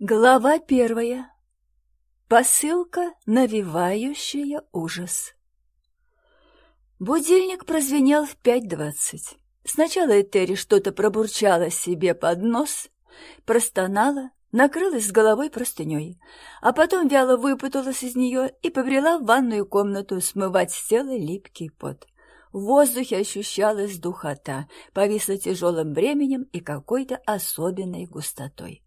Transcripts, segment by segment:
Глава первая. Посылка, навевающая ужас. Будильник прозвенел в пять двадцать. Сначала Этери что-то пробурчала себе под нос, простонала, накрылась с головой простыней, а потом вяло выпуталась из нее и побрела в ванную комнату смывать с тела липкий пот. В воздухе ощущалась духота, повисла тяжелым бременем и какой-то особенной густотой.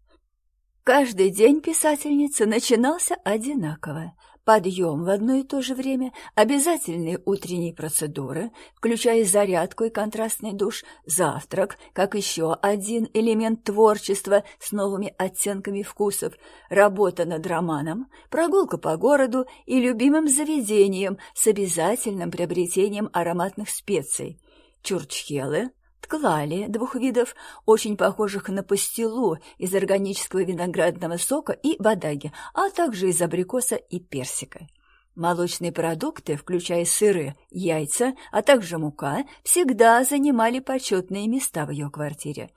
Каждый день писательницы начинался одинаково. Подъем в одно и то же время, обязательные утренние процедуры, включая зарядку и контрастный душ, завтрак, как еще один элемент творчества с новыми оттенками вкусов, работа над романом, прогулка по городу и любимым заведением с обязательным приобретением ароматных специй, чурчхелы, Тклали двух видов, очень похожих на пастилу из органического виноградного сока и бадаги, а также из абрикоса и персика. Молочные продукты, включая сыры, яйца, а также мука, всегда занимали почетные места в ее квартире.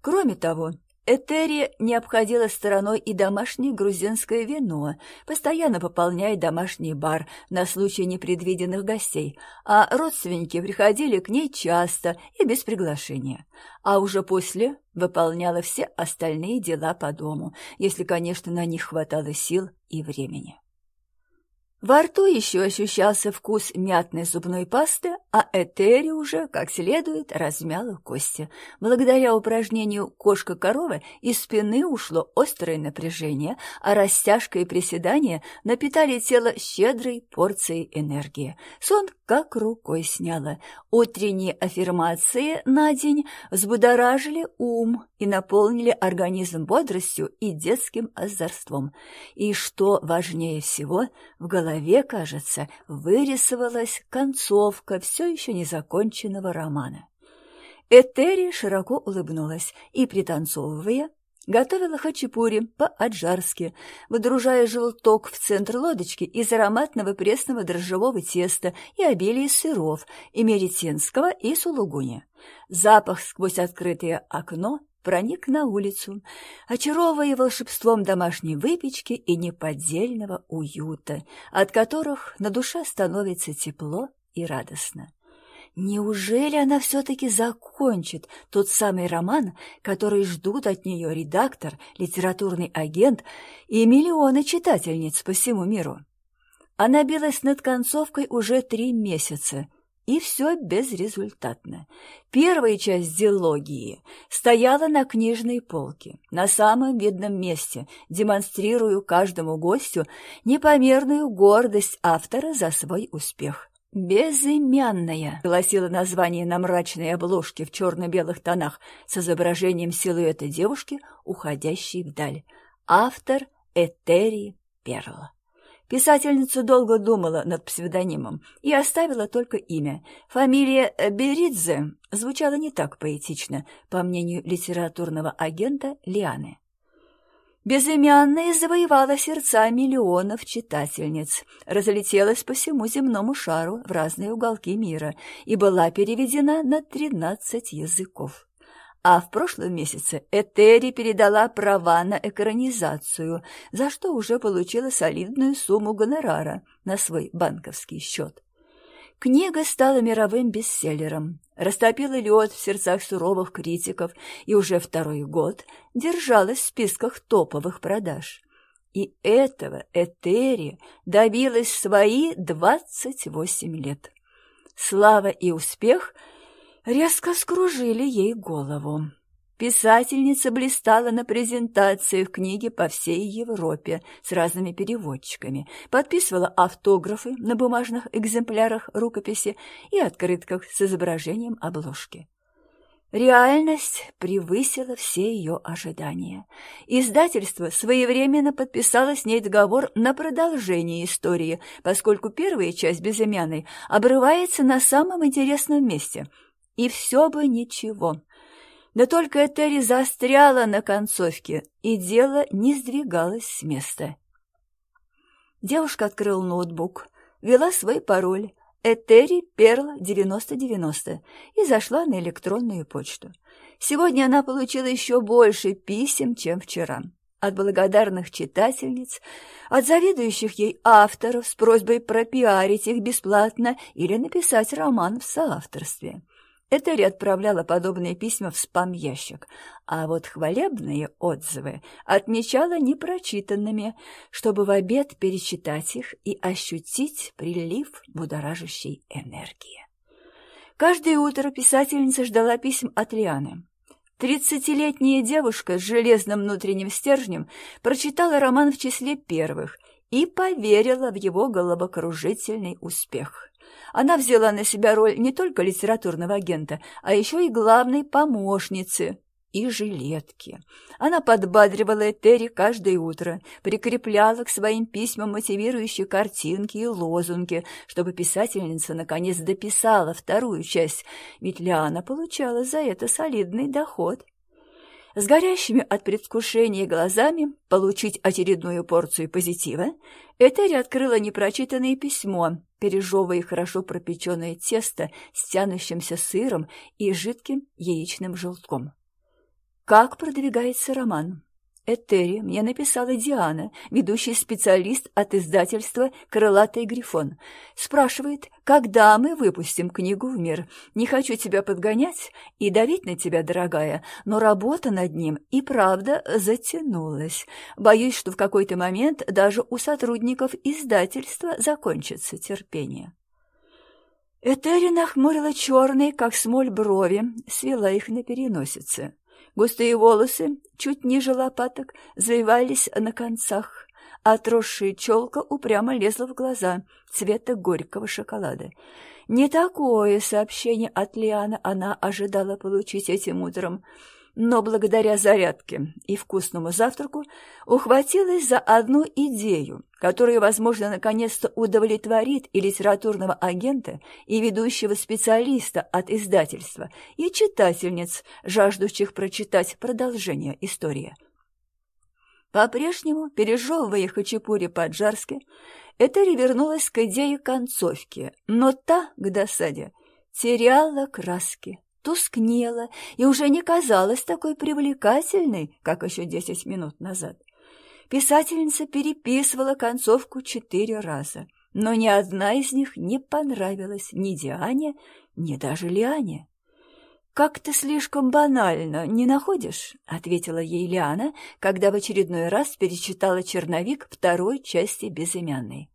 Кроме того, Этери не обходила стороной и домашнее грузинское вино, постоянно пополняя домашний бар на случай непредвиденных гостей, а родственники приходили к ней часто и без приглашения. А уже после выполняла все остальные дела по дому, если, конечно, на них хватало сил и времени. Во рту еще ощущался вкус мятной зубной пасты, а Этери уже, как следует, размяла кости. Благодаря упражнению «кошка-корова» из спины ушло острое напряжение, а растяжка и приседания напитали тело щедрой порцией энергии. Сон как рукой сняло. Утренние аффирмации на день взбудоражили ум и наполнили организм бодростью и детским озорством. И, что важнее всего, в голове голове, кажется, вырисовалась концовка все еще незаконченного романа. Этери широко улыбнулась и, пританцовывая, готовила хачапури по-аджарски, выдружая желток в центр лодочки из ароматного пресного дрожжевого теста и обилия сыров, и меретинского, и сулугуни. Запах сквозь открытое окно проник на улицу, очаровывая волшебством домашней выпечки и неподдельного уюта, от которых на душе становится тепло и радостно. Неужели она все-таки закончит тот самый роман, который ждут от нее редактор, литературный агент и миллионы читательниц по всему миру? Она билась над концовкой уже три месяца — и все безрезультатно. Первая часть диалогии стояла на книжной полке, на самом видном месте, демонстрируя каждому гостю непомерную гордость автора за свой успех. «Безымянная», — гласило название на мрачной обложке в черно-белых тонах с изображением силуэта девушки, уходящей вдаль. Автор Этери Перла. Писательница долго думала над псевдонимом и оставила только имя. Фамилия Беридзе звучала не так поэтично, по мнению литературного агента Лианы. Безымянная завоевала сердца миллионов читательниц, разлетелась по всему земному шару в разные уголки мира и была переведена на тринадцать языков. А в прошлом месяце Этери передала права на экранизацию, за что уже получила солидную сумму гонорара на свой банковский счет. Книга стала мировым бестселлером, растопила лед в сердцах суровых критиков и уже второй год держалась в списках топовых продаж. И этого Этери добилась свои 28 лет. Слава и успех – резко скружили ей голову. Писательница блистала на презентациях книги по всей Европе с разными переводчиками, подписывала автографы на бумажных экземплярах рукописи и открытках с изображением обложки. Реальность превысила все ее ожидания. Издательство своевременно подписало с ней договор на продолжение истории, поскольку первая часть «Безымянной» обрывается на самом интересном месте – и все бы ничего. Да только Этери застряла на концовке, и дело не сдвигалось с места. Девушка открыла ноутбук, ввела свой пароль Этери Перл 9090 и зашла на электронную почту. Сегодня она получила еще больше писем, чем вчера. от благодарных читательниц, от завидующих ей авторов с просьбой пропиарить их бесплатно или написать роман в соавторстве. Этери отправляла подобные письма в спам-ящик, а вот хвалебные отзывы отмечала непрочитанными, чтобы в обед перечитать их и ощутить прилив будоражащей энергии. Каждое утро писательница ждала писем от Лианы. Тридцатилетняя девушка с железным внутренним стержнем прочитала роман в числе первых и поверила в его головокружительный успех. Она взяла на себя роль не только литературного агента, а еще и главной помощницы и жилетки. Она подбадривала Этери каждое утро, прикрепляла к своим письмам мотивирующие картинки и лозунги, чтобы писательница наконец дописала вторую часть, ведь Лиана получала за это солидный доход. С горящими от предвкушения глазами получить очередную порцию позитива, Этери открыла непрочитанное письмо, пережевывая хорошо пропеченное тесто с тянущимся сыром и жидким яичным желтком. Как продвигается роман? Этери мне написала Диана, ведущий специалист от издательства «Крылатый грифон». Спрашивает, когда мы выпустим книгу в мир. Не хочу тебя подгонять и давить на тебя, дорогая, но работа над ним и правда затянулась. Боюсь, что в какой-то момент даже у сотрудников издательства закончится терпение. Этери нахмурила черные, как смоль, брови, свела их на переносице. Густые волосы, чуть ниже лопаток, завивались на концах, а отросшая челка упрямо лезла в глаза цвета горького шоколада. Не такое сообщение от Лианы она ожидала получить этим утром — но благодаря зарядке и вкусному завтраку ухватилась за одну идею, которая, возможно, наконец-то удовлетворит и литературного агента, и ведущего специалиста от издательства, и читательниц, жаждущих прочитать продолжение истории. По-прежнему, пережевывая хачапури по-джарски, Этери вернулась к идее концовки, но та, к досаде, теряла краски тускнела и уже не казалась такой привлекательной, как еще десять минут назад. Писательница переписывала концовку четыре раза, но ни одна из них не понравилась ни Диане, ни даже Лиане. «Как-то слишком банально, не находишь?» — ответила ей Лиана, когда в очередной раз перечитала черновик второй части «Безымянной».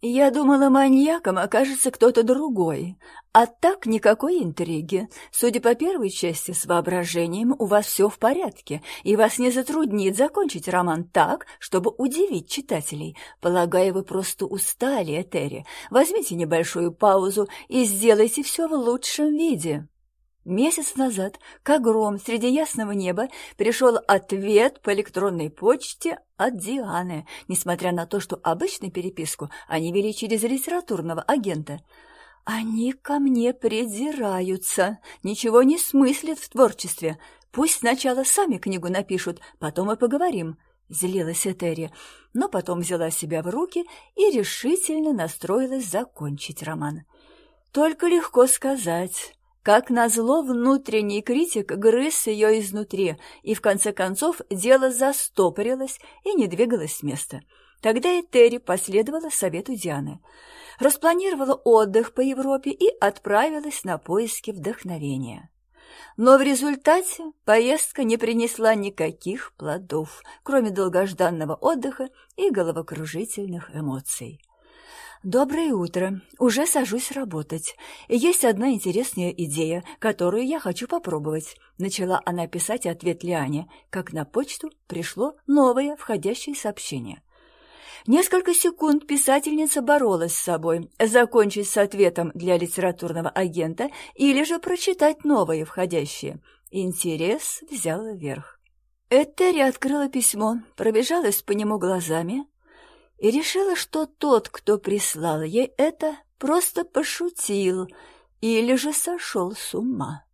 Я думала, маньяком окажется кто-то другой, а так никакой интриги. Судя по первой части, с воображением у вас все в порядке, и вас не затруднит закончить роман так, чтобы удивить читателей. Полагаю, вы просто устали, Этери. Возьмите небольшую паузу и сделайте все в лучшем виде. Месяц назад, как гром среди ясного неба, пришел ответ по электронной почте от Дианы, несмотря на то, что обычную переписку они вели через литературного агента. «Они ко мне придираются, ничего не смыслят в творчестве. Пусть сначала сами книгу напишут, потом и поговорим». Злилась Этери, но потом взяла себя в руки и решительно настроилась закончить роман. Только легко сказать. Как назло, внутренний критик грыз ее изнутри, и в конце концов дело застопорилось и не двигалось с места. Тогда и Терри последовала совету Дианы. Распланировала отдых по Европе и отправилась на поиски вдохновения. Но в результате поездка не принесла никаких плодов, кроме долгожданного отдыха и головокружительных эмоций. «Доброе утро. Уже сажусь работать. Есть одна интересная идея, которую я хочу попробовать». Начала она писать ответ Лиане, как на почту пришло новое входящее сообщение. Несколько секунд писательница боролась с собой, закончить с ответом для литературного агента или же прочитать новые входящие. Интерес взял вверх. Этери открыла письмо, пробежалась по нему глазами, и решила, что тот, кто прислал ей это, просто пошутил или же сошел с ума.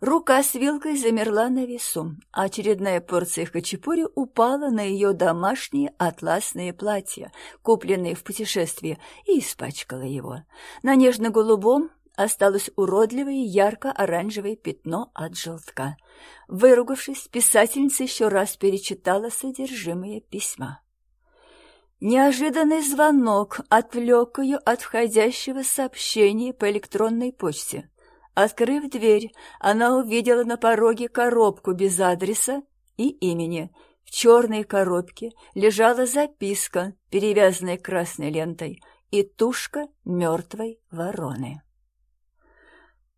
Рука с вилкой замерла на весу, а очередная порция хачапури упала на ее домашнее атласное платье, купленное в путешествии, и испачкала его. На нежно-голубом, осталось уродливое ярко-оранжевое пятно от желтка. Выругавшись, писательница еще раз перечитала содержимое письма. Неожиданный звонок отвлек ее от входящего сообщения по электронной почте. Открыв дверь, она увидела на пороге коробку без адреса и имени. В черной коробке лежала записка, перевязанная красной лентой, и тушка мертвой вороны.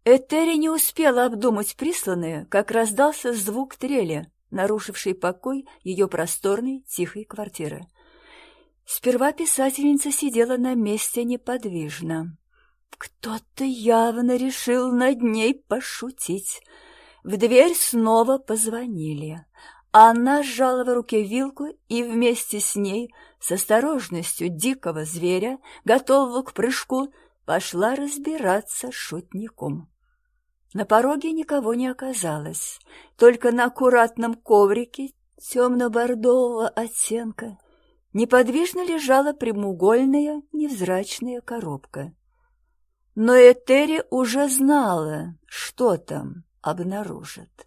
Этери не успела обдумать присланное, как раздался звук трели, нарушивший покой ее просторной, тихой квартиры. Сперва писательница сидела на месте неподвижно. Кто-то явно решил над ней пошутить. В дверь снова позвонили. Она сжала в руке вилку и вместе с ней, с осторожностью дикого зверя, готового к прыжку, пошла разбираться с шутником. На пороге никого не оказалось, только на аккуратном коврике темно-бордового оттенка неподвижно лежала прямоугольная невзрачная коробка. Но Этери уже знала, что там обнаружит.